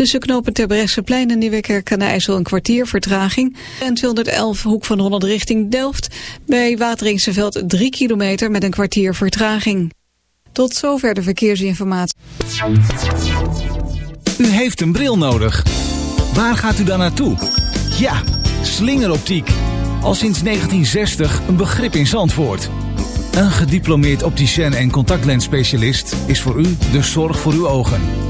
Tussen knopen Terbrechtseplein en Nieuwekerk aan de IJssel een kwartier vertraging. En 211 hoek van Holland richting Delft. Bij Wateringseveld 3 kilometer met een kwartier vertraging. Tot zover de verkeersinformatie. U heeft een bril nodig. Waar gaat u dan naartoe? Ja, slingeroptiek. Al sinds 1960 een begrip in Zandvoort. Een gediplomeerd opticien en contactlensspecialist is voor u de zorg voor uw ogen.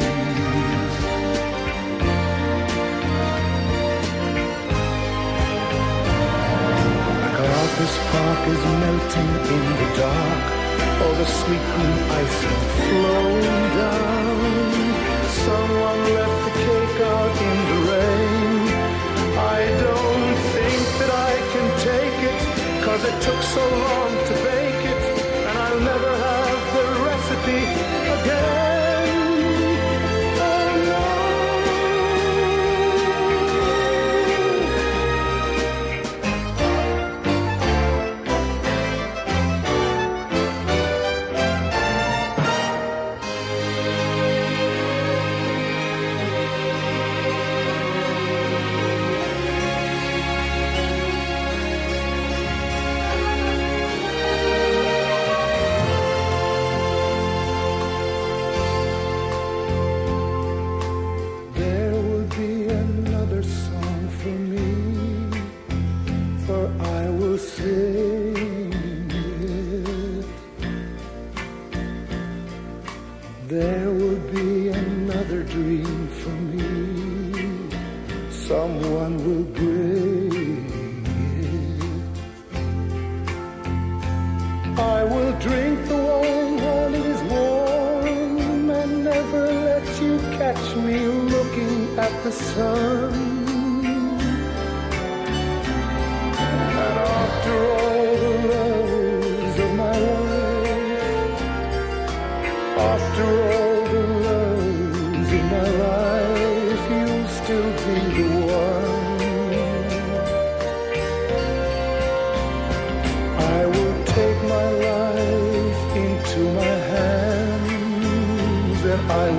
The sweet green icing flowing down. Someone left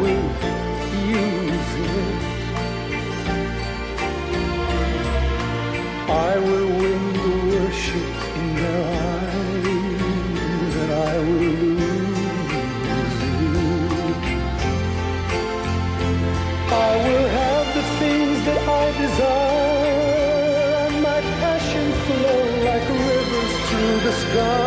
will use it. I will win the worship in their eyes, and I will lose it. I will have the things that I desire, and my passion flow like rivers through the sky.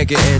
Make an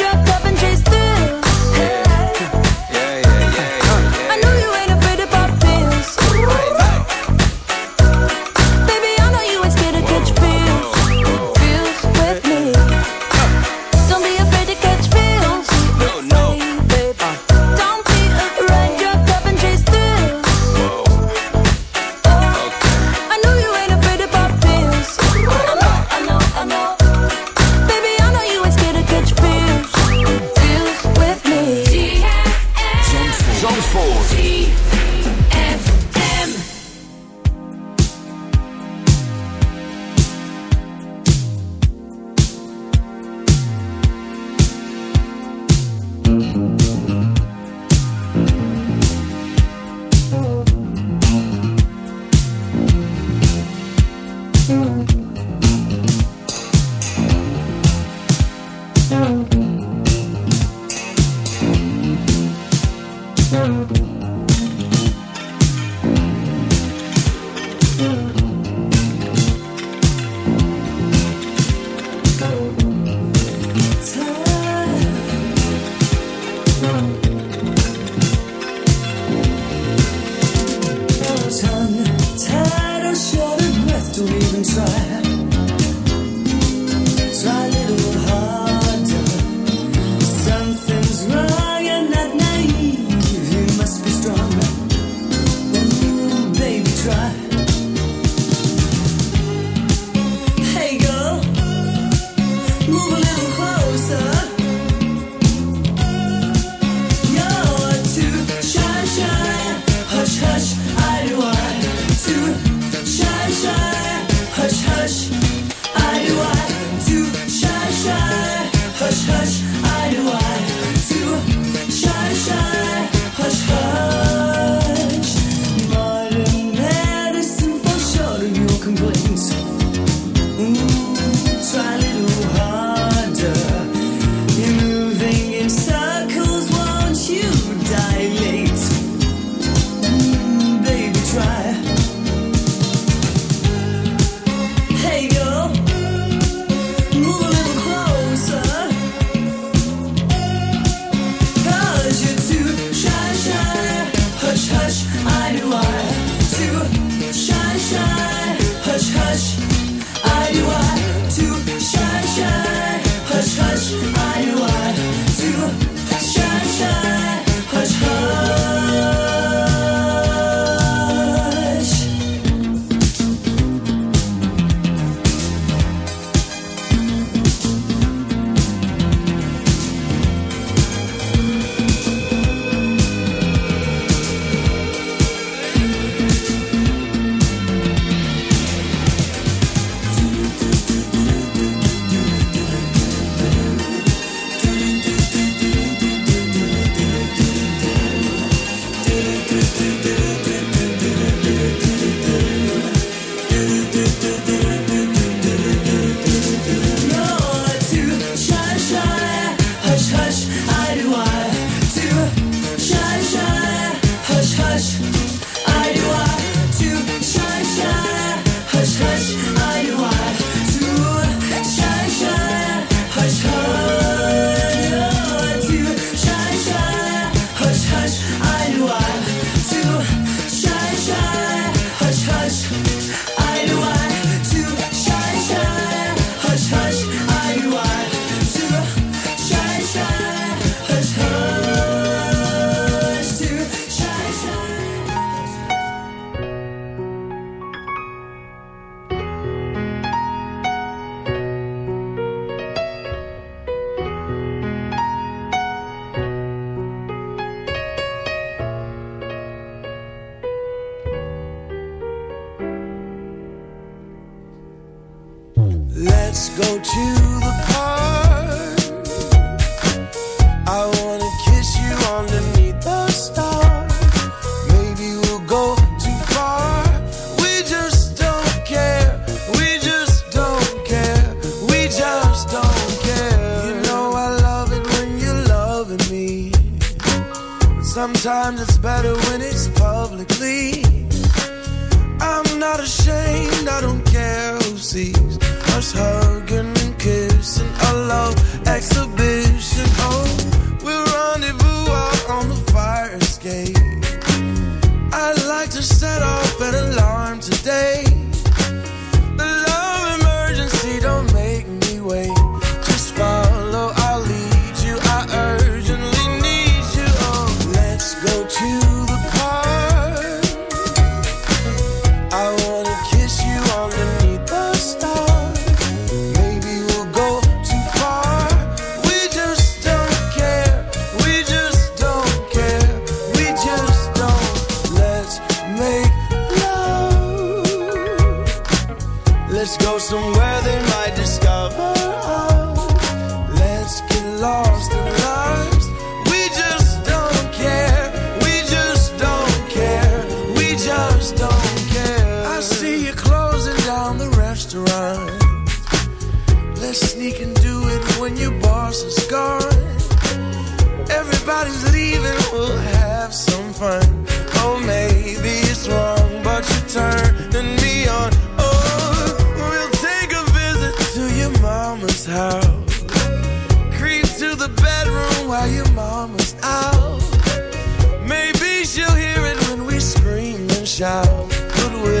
Shout.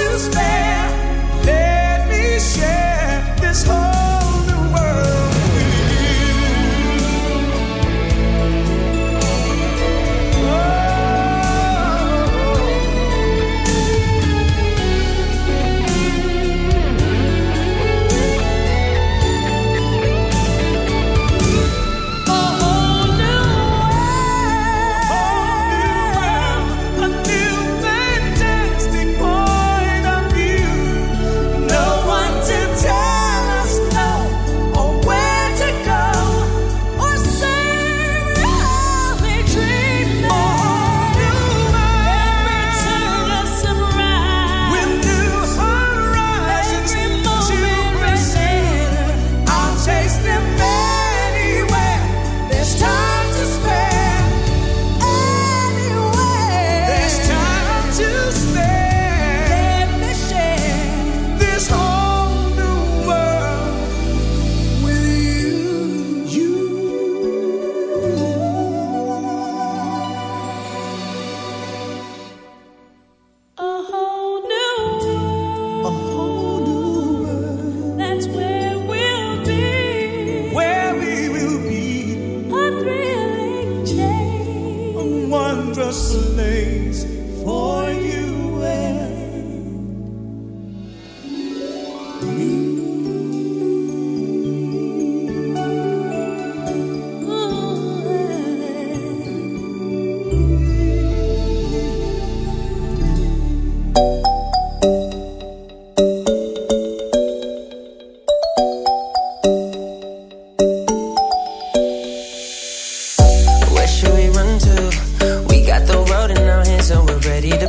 to spare.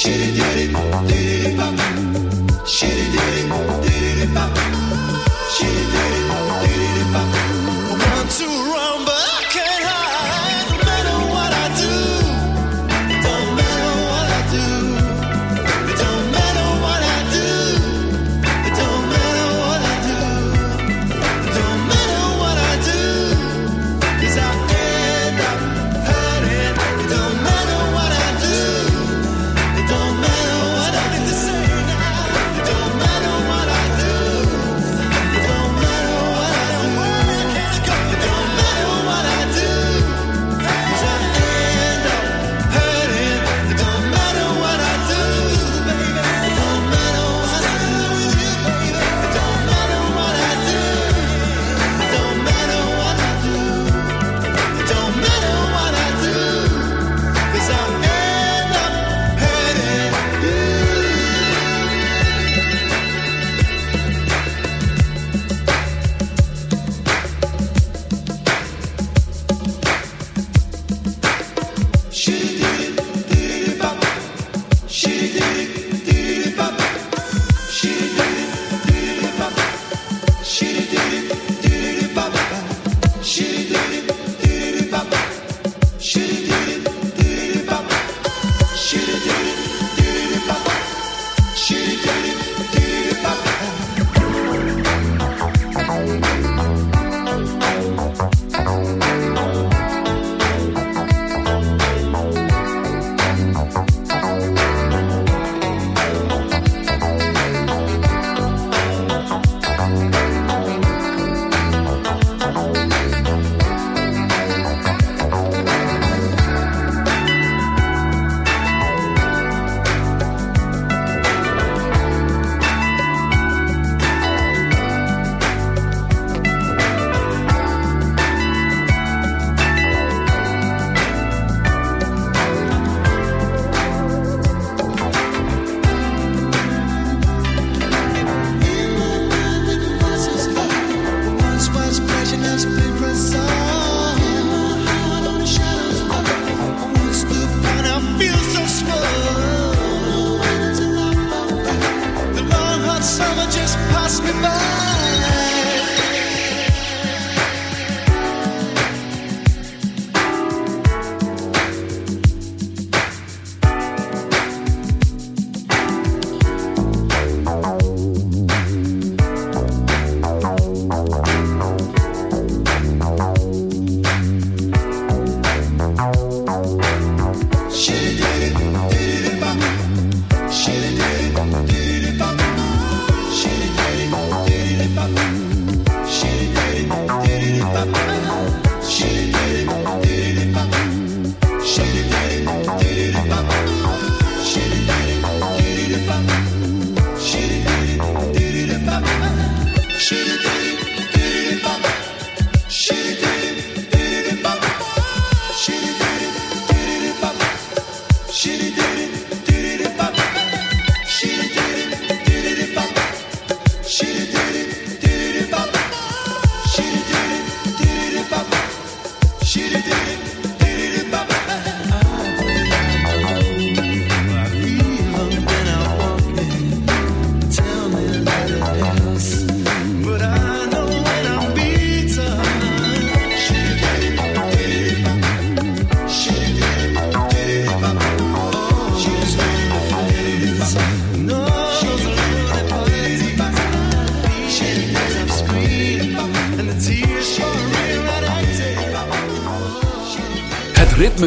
She did it, did it.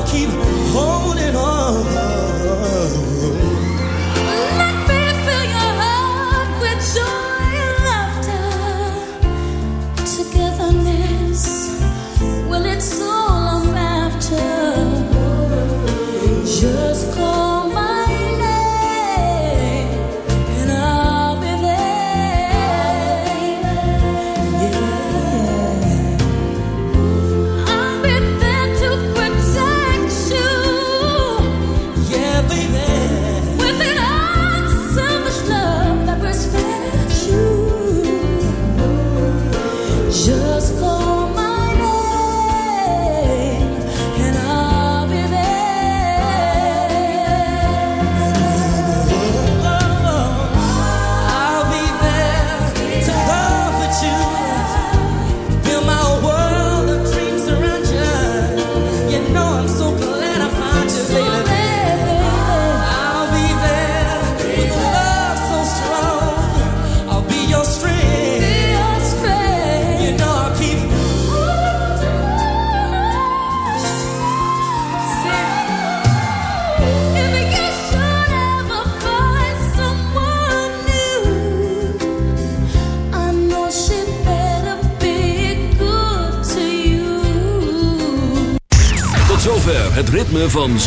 Het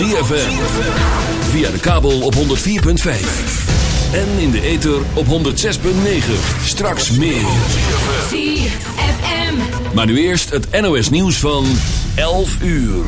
ZFM. Via de kabel op 104.5. En in de ether op 106.9. Straks meer. ZFM. Maar nu eerst het NOS nieuws van 11 uur.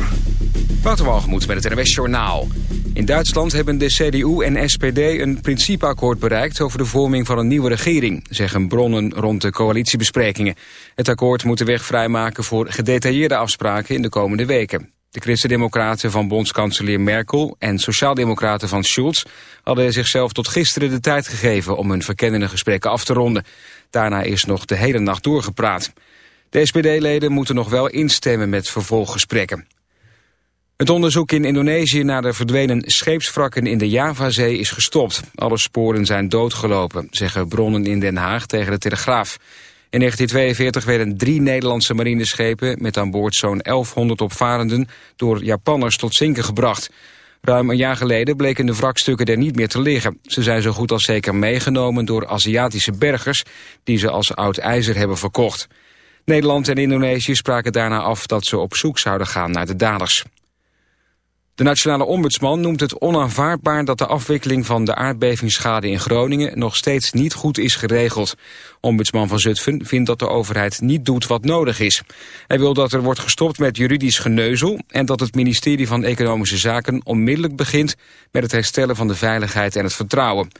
Waterwalgemoed met het NOS Journaal. In Duitsland hebben de CDU en SPD een principeakkoord bereikt... over de vorming van een nieuwe regering, zeggen bronnen rond de coalitiebesprekingen. Het akkoord moet de weg vrijmaken voor gedetailleerde afspraken in de komende weken. De christendemocraten van bondskanselier Merkel en sociaaldemocraten van Schulz hadden zichzelf tot gisteren de tijd gegeven om hun verkennende gesprekken af te ronden. Daarna is nog de hele nacht doorgepraat. De SPD-leden moeten nog wel instemmen met vervolggesprekken. Het onderzoek in Indonesië naar de verdwenen scheepswrakken in de Javazee is gestopt. Alle sporen zijn doodgelopen, zeggen bronnen in Den Haag tegen de Telegraaf. In 1942 werden drie Nederlandse marineschepen met aan boord zo'n 1100 opvarenden door Japanners tot zinken gebracht. Ruim een jaar geleden bleken de wrakstukken er niet meer te liggen. Ze zijn zo goed als zeker meegenomen door Aziatische bergers die ze als oud ijzer hebben verkocht. Nederland en Indonesië spraken daarna af dat ze op zoek zouden gaan naar de daders. De nationale ombudsman noemt het onaanvaardbaar dat de afwikkeling van de aardbevingsschade in Groningen nog steeds niet goed is geregeld. Ombudsman van Zutphen vindt dat de overheid niet doet wat nodig is. Hij wil dat er wordt gestopt met juridisch geneuzel en dat het ministerie van Economische Zaken onmiddellijk begint met het herstellen van de veiligheid en het vertrouwen.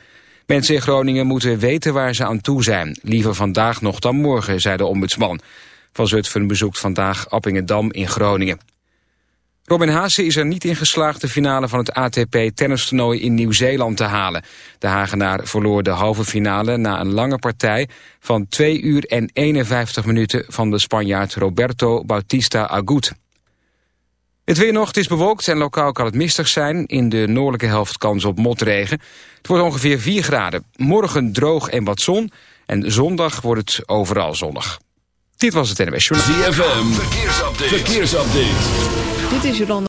Mensen in Groningen moeten weten waar ze aan toe zijn. Liever vandaag nog dan morgen, zei de ombudsman. Van Zutphen bezoekt vandaag Appingedam in Groningen. Robin Haase is er niet in geslaagd de finale van het ATP-tennistoernooi in Nieuw-Zeeland te halen. De Hagenaar verloor de halve finale na een lange partij van 2 uur en 51 minuten van de Spanjaard Roberto Bautista Agut. Het weer nog, het is bewolkt en lokaal kan het mistig zijn. In de noordelijke helft kans op motregen. Het wordt ongeveer 4 graden. Morgen droog en wat zon. En zondag wordt het overal zonnig. Dit was het NWS Journal. ZFM, verkeersupdate. verkeersupdate. Dit is Jolanda.